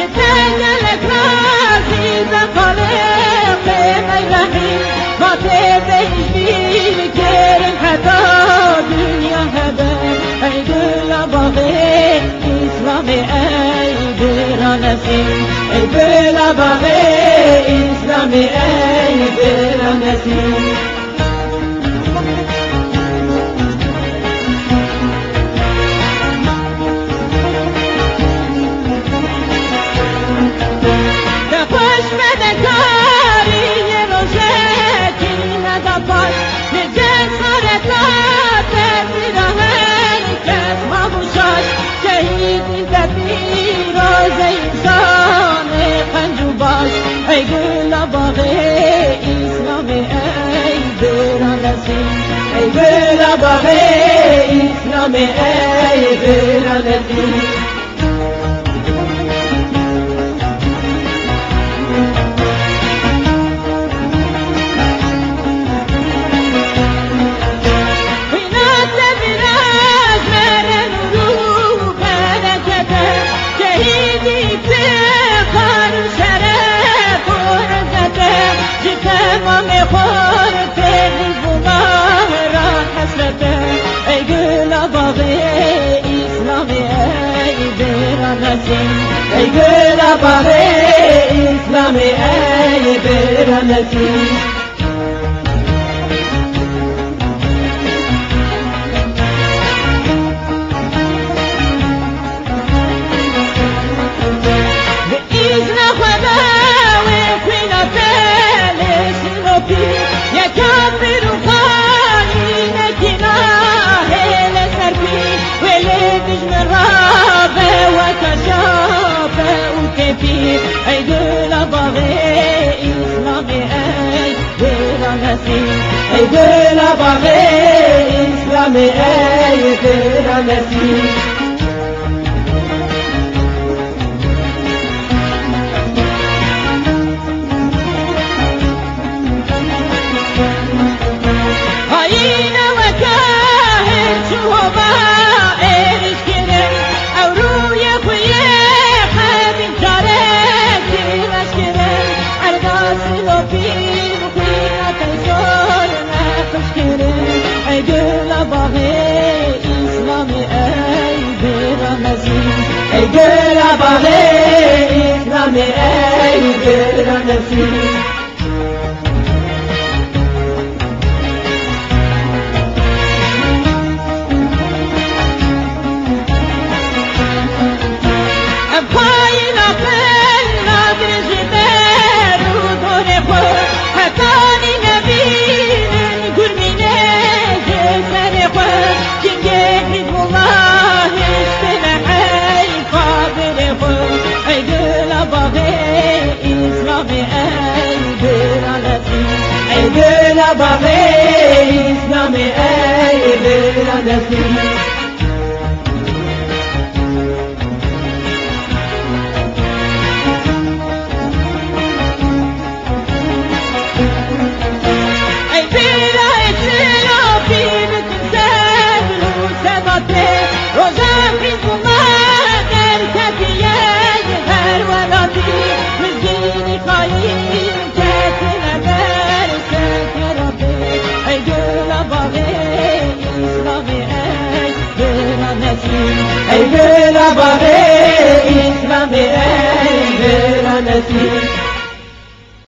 حسين الكراسي بقلبي ملحي خطيب جميل كرم حتى دنيا هبا عيد الأبغي إسلامي عيد رنسي عيد الأبغي إسلامي عيد رنسي باغي اسلامي اي بير باغي اسلامي اي بير الذي گل باغ اسلام ای برانسی ای گل باغ اسلام ای برانسی ای گل باغ اسلام ای برمتی ای دل باغ اسلام ای دل مسیح Gel abade, la me el, gel la Baba Mary, Name Ey, Vera ey vera bare İslam'ı ey vera nesil